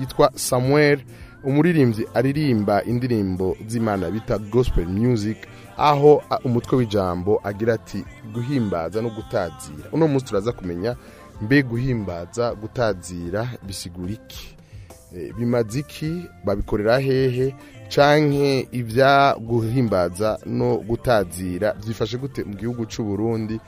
yitwa samuel umuririmbyi aririmba indirimbo z'imana bita gospel music aho umutwe w'ijambo agira ati guhimbaza no gutazira uno munsi turaza kumenya mbe guhimbaza gutazira bisigura iki e, bimaze iki babikorera hehe canke ibya guhimbaza no gutazira byifashe gute mu gihugu cy'u Burundi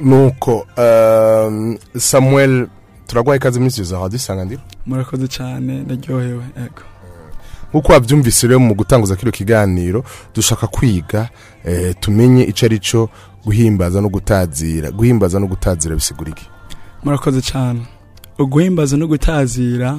nuko ehm, samuel turaguha ikaze muri izo za radisanga ndetse murakoze cyane naryohewe yego nk'uko wabyumvise rero mu gutanguza kino kiganiro dushaka kwiga eh, tumenye icyo ari cyo guhimbaza no gutazira guhimbaza no gutazira bisigura iki murakoze cyane uguhimbaza no gutazira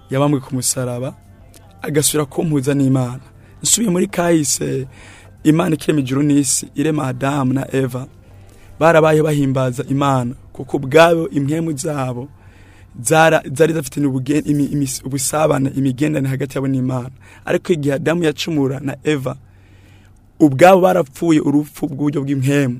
yabambwe ku musaraba agasubira kumpuza n'imana nsubiye muri kahise imana ikirema ijuru n'isi irema adamu na eva barabaye bahimbaza imana kuko ubwabo impemu zabo zari zafite ubusabane imigendane hagati yabo n'imana ariko igihe adamu yacumura na eva ubwabo barapfuye urupfu bw'uburyo bw'impemu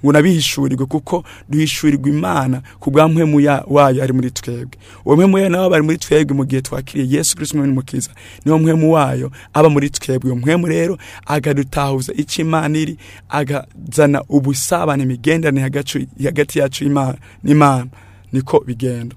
ngo unabihishurirwe kuko duhishurirwa imana ku bwa mpwemu wayo ari muri twebwe uwo mpwemu wayo nawe ari muri twebwe mu gihe twakiriye yesu kirisito umwami mukiza niwo mpwemu wayo aba muri twebwe uwo mpwemu rero agadutahuza icyo imana iri akazana ubusabane imigenderanire hagati yacu imana n'imana niko bigenda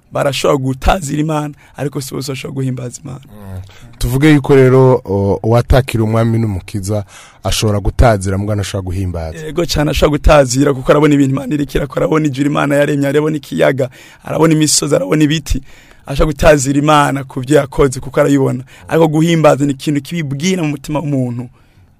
barashobora gutazira imana ariko si bose bashobora guhimbaza imana mm. tuvuge yuko rero uwatakira umwami n'umukiza ashobora gutazira mbwa ashobora guhimbaza yego cyane ashobora gutazira kuko arabona ibintu imana iri kirakora arabona ijuru imana yaremye arabona ikiyaga arabona imisozi arabona ibiti ashobora gutazira imana ku byo yakoze kuko arayibona ariko guhimbaza ni ikintu kibibwira mu mutima w'umuntu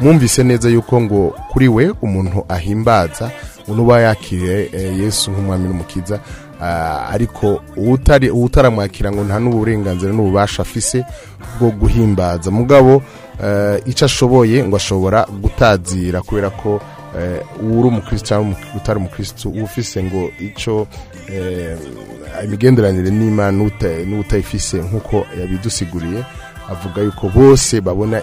mwumvise neza yuko ngo kuri we umuntu ahimbaza unuba yakiriye eh, yesu nk'umwami n'umukiza ah, ariko utaramwakira ngo nta n'uburenganzira n'ububasha afise bwo guhimbaza mugabo eh, icyo ashoboye ngo ashobora gutazira kubera ko Eh, uri umukristo cyangwa utari umukirisitu uba ufise ngo icyo eh, imigenderanire n'imana n'utayifise nk'uko yabidusiguriye avuga yuko bose babona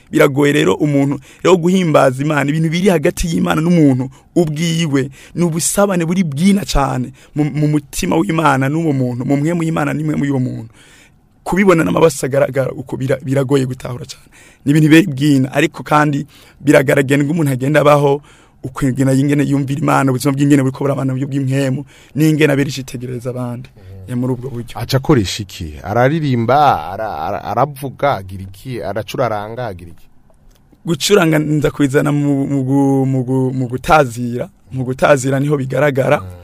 biragoye rero umuntu rero guhimbaza imana ibintu biri hagati y'imana n'umuntu ubwiwe ni ubusabane buri bwina cyane mu mutima w'imana n'uwo muntu mu mwe y'imana n'imwe uwo muntu kubibona n'amabaso agaragara uko biragoye gutahura cyane ni ibintu biri bwina ariko kandi biragaragara ngo umuntu agenda abaho ukwegena yingene yumvira imana ubuzima bw'ingene buriko burabana mu bw'impwemu n'ingene aberisha itegereza abandi mm-hmm. ya muri ubwo buryo aca akoresha iki araririmba aravuga agira iki aracuraranga agira iki gucuranga ndakubizana mu gutazira mu gutazira niho bigaragara mm.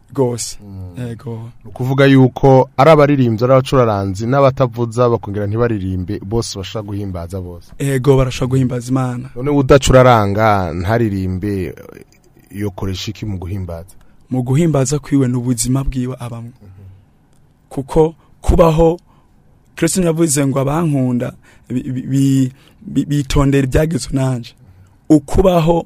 rwose mm. ukuvuga yuko ari abaririmbyi ari abacuraranzi n'abatavuza bakongera ntibaririmbe bose bashobora guhimbaza bose yego barashobora guhimbaza imana none udacuraranga ntaririmbe yokoresha iki mu guhimbaza mu guhimbaza kwiwe ni ubuzima bwiwe abamwe mhm. kuko kubaho kirisimu yavuze ngo abankunda bitondere ibyagize unanje ukubaho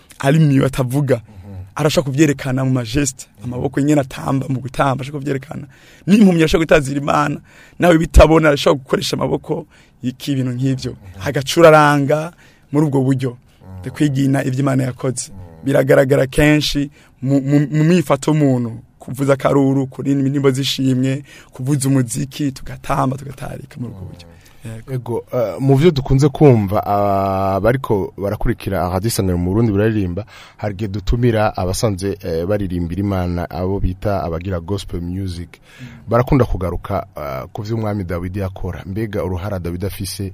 ari miyo atavuga mhm. arashaka kubyerekana mu majeste amaboko nyene atamba mu gutamba ashaka kubyerekana n'impumyi arashaka gutazira imana nawe bitabona arashaka gukoresha amaboko y'iki bintu nk'ivyo mhm. hagacuraranga muri ubwo buryo kwigina ibyo imana yakoze biragaragara kenshi mu mwifato w'umuntu kuvuza akaruru kurinda indirimbo zishimwe kuvuza umuziki tugatamba tugatarika muri ubwo buryo ego eh, mu byo dukunze kumva abariko ah, barakurikira ahadisanira mu Burundi buraririmba hari igihe dutumira abasanze eh, baririmbira imana abo bita abagira gospel music barakunda kugaruka ah, ku vy'umwami Dawidi akora mbega uruhara Dawidi afise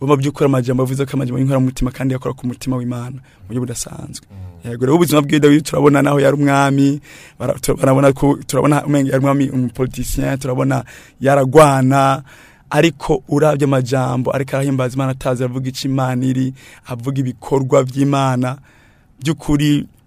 uba by'ukuri amajyamba avuze ko amajyamba y'inkora mutima kandi yakora ku mutima w'imana mu buryo budasanzwe mm. yego rero ubuzima bw'iyo dawidi turabona naho yari umwami barabona ko turabona umwenge yari umwami umupolitisiyeni turabona yaragwana ariko urabye amajambo ariko arahimbaza imana atazi avuga icyo imana iri avuga ibikorwa by'imana by'ukuri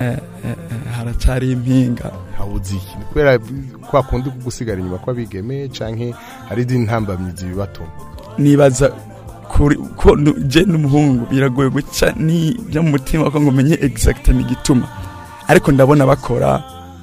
eh, eh, eh, haracyari impinga habuze kubera kwa kundi kugusigara inyuma kw'abigeme cyangwa hari izindi ntambamyi zibibatuma nibaza ko jene n'umuhungu biragoye guca n'ibyo mu mutima ko ngo umenye egisagita n'igituma ariko ndabona bakora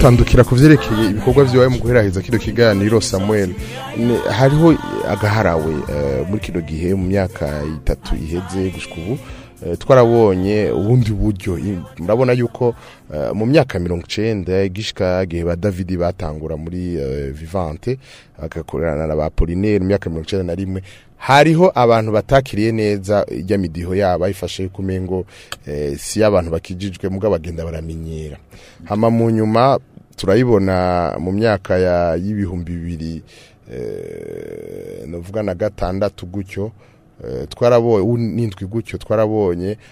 tandukira ku byerekeye ibikorwa byawe mu guherahiza kino kiganiro samuel hariho agaharawe eh, muri kino gihe mu myaka itatu iheze gusa ubu Eh, twarabonye ubundi buryo murabona yuko eh, mu myaka mirongo icyenda gishika igihe ba davidi batangura muri eh, vivante bagakorana na ba polineri mu myaka mirongo icyenda na rimwe hariho abantu batakiriye neza ijya midiho yabo ayifashe kumengo si yabantu bakijijwe mubwo bagenda baramenyera hama mu nyuma turayibona mu myaka y'ibihumbi bibiri navuga na gatandatu gutyo Eh, twarabonye n'indwi gutyo twarabonye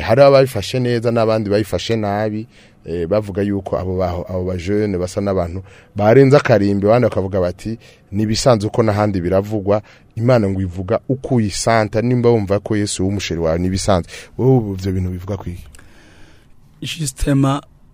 hari ababifashe neza n'abandi bayifashe nabi Eh, bavuga yuko abo baho abo bajene basa n'abantu barenze akarimbi abandi bakavuga bati ntibisanzwe uko n'ahandi biravugwa imana ngo ivuga uko santa nimba wumva ko yesu w'umusheri wawe ntibisanzwe wowe ibyo bintu bivuga ku iki isitema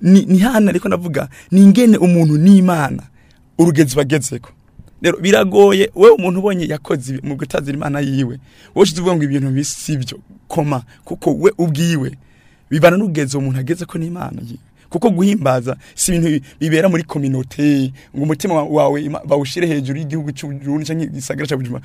ni hano ariko navuga ni ingene umuntu n'imana urugezi bagezeko rero biragoye wowe umuntu ubonye yakoze mu gutazira imana yiwe wowe ushize uvuga ngo ibintu bisi byo koma kuko we ubwiwe bibana n'ubwezi umuntu ageze ko n'imana yiwe kuko guhimbaza si ibintu bibera muri communauté ngo umutima wawe bawushire hejuru y'igihugu cy'urundi cyangwa igisagara cya Bujumbura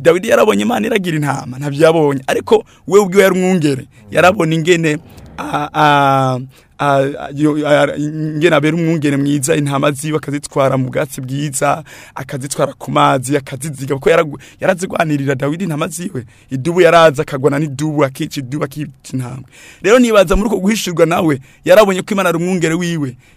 dawidi yarabonye imana iragira intama ntabyo yabonye ariko we ubwiwe yari umwungere yarabona ingene Ah, ah, ah, ngena bera umwungere mwiza intama ziwe akazitwara mu bwatsi bwiza akazitwara ku mazi akaziziga kuko yarazigwanirira dawidi intama ziwe idubu yaraza akagwana n'idubu akica idubu akica intambwe rero nibaza muri uko guhishurwa nawe yarabonye ko imana ari umwungere wiwe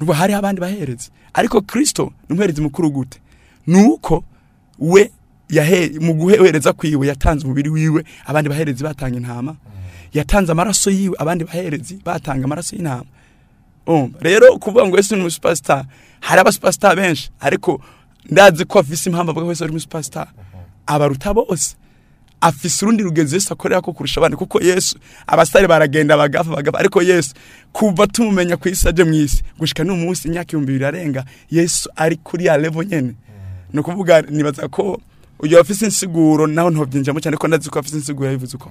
nubwo hari abandi baherezi ariko kirisito ni umuherezi mukuru gute ni uko we mu guhereza kwiwe yatanze umubiri wiwe abandi baherezi batanga intama yatanze amaraso yiwe abandi baherezi batanga amaraso y'intama Um, rero kuvuga ngo ese ni umusupasitari hari abasupasitari benshi ariko ndazi ko afise impamvu avuga ko ese ari umusupasitari uh-huh. abaruta bose afise urundi rugenzi Yesu akorera ko kurusha abandi kuko Yesu abasare baragenda bagafa bagafa ariko Yesu kuva tumumenya ku isi aje mu isi gushika n'umunsi imyaka 2000 irarenga Yesu ari kuri ya level nyene uh-huh. no kuvuga nibaza ko uyu afise insiguro naho ntobyinjamo cyane ko ndazi ko afise insiguro yayivuze uko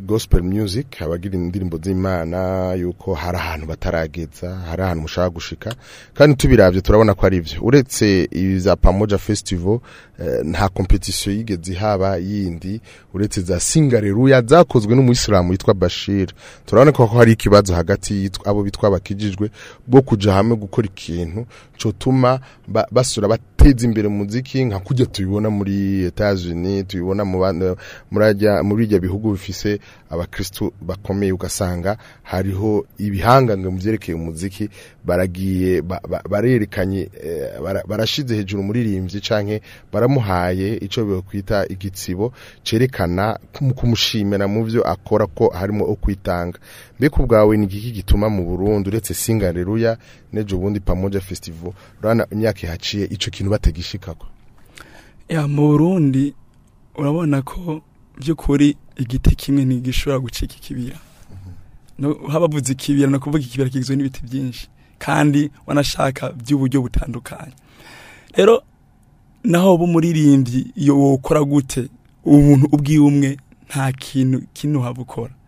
gospel music abagira indirimbo z'imana yuko hari ahantu batarageza hari ahantu mushaka gushika kandi tubirabye turabona ko ari byo uretse za pamoja festival eh, nta competition yigeze haba yindi uretse za singareruya zakozwe n'umuyisilamu yitwa Bashir turabona ko hari ikibazo hagati abo bitwa bakijijwe bwo kuja hamwe gukora ikintu cyo tuma basura bateza imbere muziki nka kujya tubibona muri Etats-Unis tubibona mu muri ajya muri bijya bihugu bifise abakristo bakomeye ugasanga hariho ibihangange mu byerekeye umuziki baragiye barerekanye eh, barashize hejuru umuririmbyi canke baramuhaye ico kwita igitsibo cerekana kumushimira mu byo akora ko harimo ukwitanga mbeko ubwawe ni igiki gituma mu Burundi uretse singareruya nejo ubundi pamoja festival urana imyaka ihaciye ico kintu bategishikako ya mu Burundi urabona ko by'ukuri igiti kimwe ntigishobora gucika ikibira habavuze ikibira ni ukuvuga ikibira kigizwe n'ibiti byinshi kandi wanashaka by'uburyo butandukanye rero naho b'umuririmbyi iyo wokora gute umuntu ubwiye umwe nta kintu kino haba ukora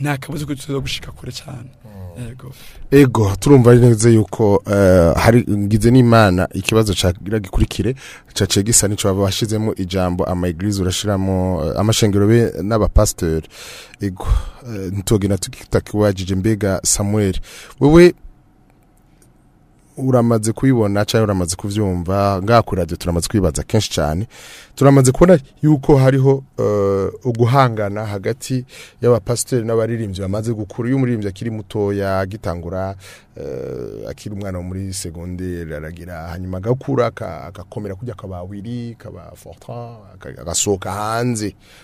nta kabuza ko tuza gushika kure cyane mm. ego ego turumva neza yuko eh, hari ngize n'imana ikibazo cagira gikurikire cace gisa nico babashizemo ijambo ama église urashiramo eh, amashengero be n'abapasteur ego eh, ntitogena tukitakiwajije mbega Samuel wewe uramaze kubibona cyangwa uramaze kubyumva ngaha turamaze kwibaza kenshi cyane turamaze kubona yuko hariho uh, uguhangana hagati y'abapasiteri n'abaririmbyi bamaze gukura iyo umuririmbyi akiri mutoya agitangura uh, akiri umwana muri segonderi aragira hanyuma agakura agakomera kujya akaba wiri akaba fortin agasohoka hanze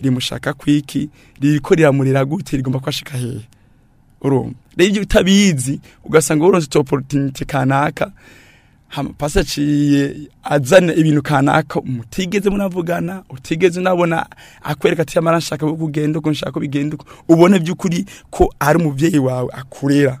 rimushaka kwiki ririko riramurira gute rigomba kwashika hehe urumva rero utabizi ugasanga uronse opportunity kanaka pasi aciye azana ibintu kanaka umutigeze munavugana utigeze unabona akwereka ati amara nshaka kugenda uko nshaka bigenda uko ubone by'ukuri ko ari umubyeyi wawe akurera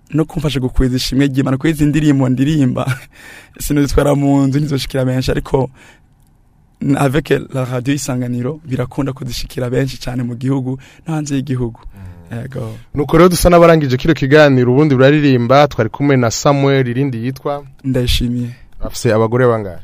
no kumfasha gukweza ishimwe ry'imana kweza indirimbo ndirimba sinazitwara mu nzu nizoshikira benshi ariko avec la radio isanganiro birakunda kuzishikira benshi cyane mu gihugu no hanze y'igihugu mm. nuko rero dusa n'abarangije kino kiganiro ubundi buraririmba twari kumwe na Samuel irindi yitwa “Ndayishimiye afise abagore bangahe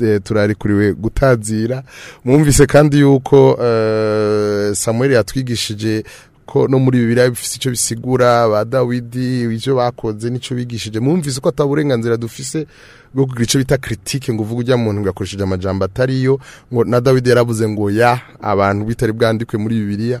Eh, turari kuriwe gutazira mwumvise kandi yuko eh, Samuel yatwigishije ko no muri bibiriya bifite icyo bisigura ba Dawidi icyo bakoze n'icyo bigishije mwumvise ko ataburenganzira dufise bwo ku gice bita kiritike ngo uvuge ujya muntu ugakoresheje amajambo atariyo ngo na dawidi yarabuze ngo ya abantu bitari bwandikwe muri bibiriya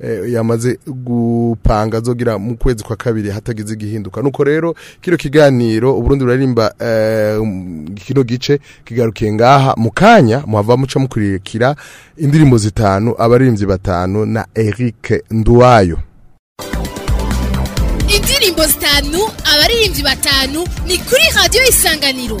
eh, yamaze gupanga azogira mu kwezi kwa kabiri hatagize igihinduka nuko rero kiro kiganiro uburundi burarimba eh, um, kino gice kigarukiye ngaha mu kanya muhava muca mukurikira indirimbo zitanu abaririmbyi batanu na Eric Nduwayo indirimbo zitanu abaririmbyi batanu ni kuri radiyo isanganiro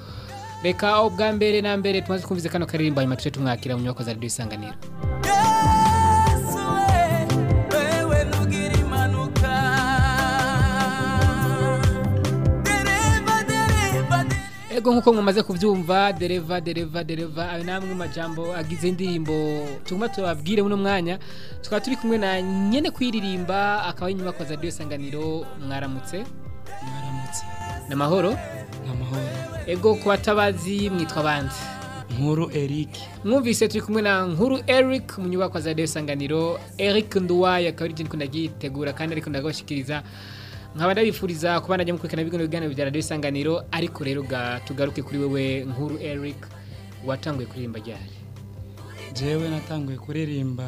reka ubwa mbere na mbere tumaze kumvise kano karirimbo hanyuma tuce tumwakira mu nyubako za radiyo isanganiro ego nkuko mumaze kubyumva dereva dereva dereva ayo namwe majambo agize indirimbo tuguma turabwire buno mwanya tukaba turi kumwe na nyene kwiririmba akaba inyubako za radio sanganiro mwaramutse mwaramutse namahoro namahoro ego kubatabazi mwitwa bande nkuru Eric mwumvise turi kumwe na nkuru Eric mu nyubako za radio sanganiro Eric Nduwa yakaba ari ikintu ndagitegura kandi ariko ndagashikiriza nkaba ndabifuriza kuba najya mukurikirana ibigo biganiro bya radiyo isanganiro ariko rero tugaruke kuri wewe nkuru eric watanguye kuririmba ryari njyewe natanguye kuririmba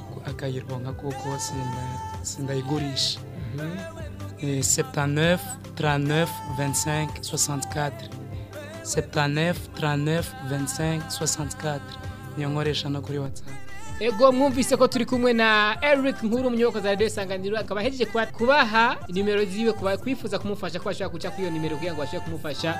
akayironka kuko sindayigurisha 79 39 25 64 79 39 25 64 niyo nkoresha no kuri whatsapp ego mwumvise ko turi kumwe na Eric Nkuru munyoboka za Radio Isanganiro akaba hejeje kubaha nimero ziwe kuba kwifuza kumufasha ko bashaka kuca kuri iyo nimero kugira ngo bashake kumufasha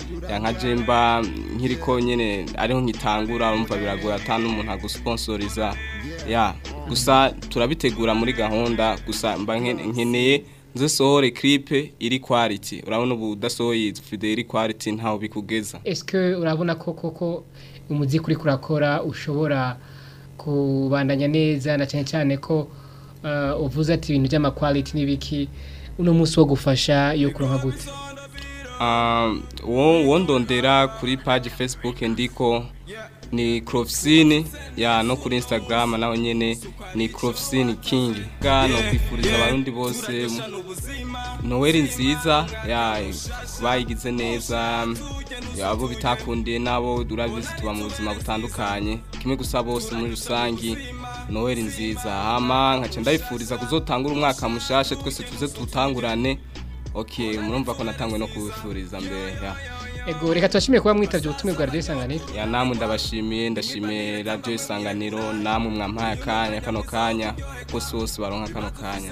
yankaje nkiri ko nyene ariho nkitangura umva biragoye atanu umuntu agusponsoriza ya gusa turabitegura muri gahunda gusa mba nkeneye nze sohore clipe iri quality urabona ubu video iri quality ntaho bikugeza est que urabona ko koko umuziki uri kurakora ushobora kubandanya neza na cyane cyane ko uh, uvuze ati ibintu by'amakwaliti n'ibiki uno munsi wo gufasha yo kuronka gute uwo ah, kuri paji fesibuke ndiko ni Crofsine ya no kuri Instagram naho nyene ni Crofsine King gano kwifuriza abarundi bose Noel nziza ya bayigize neza abo bitakundiye nabo durabizi tuba mu buzima butandukanye kimwe gusa bose muri rusange Noel nziza hama nkace ndayifuriza kuzotangura umwaka mushashe twese tuze tutangurane Okay, murumva ko natangwe no kubifuriza mbere ya. ego reka tubashimiye kuba mwitabye ubutumire bwa radiyo isanganiro ya namwe ndabashimiye ndashimiye radiyo isanganiro namwe mwampaye akanya kano kanya kuko sose baronka kano kanya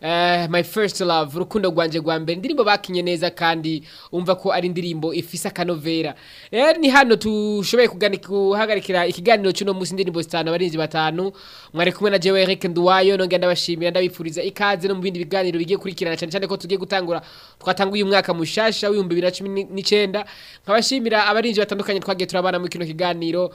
Eh, my first love urukundo rwanjye rwa mbere indirimbo bakinye neza kandi umva ko ari indirimbo ifise akanovera rero eh, ni hano dushoboye guhagarikira ikiganiro cy'uno munsi indirimbo zitanu abarinzi batanu mwari kumwe na jewe reka nduwayo nongera ndabashimira ndabifuriza ikaze no mu bindi biganiro bigiye kurikirana cyane cyane ko tugiye gutangura uyu mwaka mushasha w'ibihumbi bibiri na cumi n'icyenda nkabashimira abarinzi batandukanye twagiye turabana muri kino kiganiro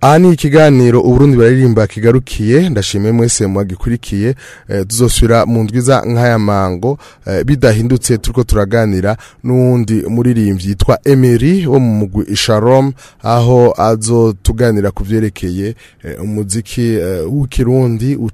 aha ni ikiganiro uburundi baririmba kigarukiye ndashimiye mwese mwagikurikiye eh, tuzosubira mu ndwiza nk'aya mango eh, bidahindutse turiko turaganira n'uwundi muririmbyi yitwa Emery wo mu mugwi Sharom aho azotuganira ku byerekeye eh, umuziki w'ikirundi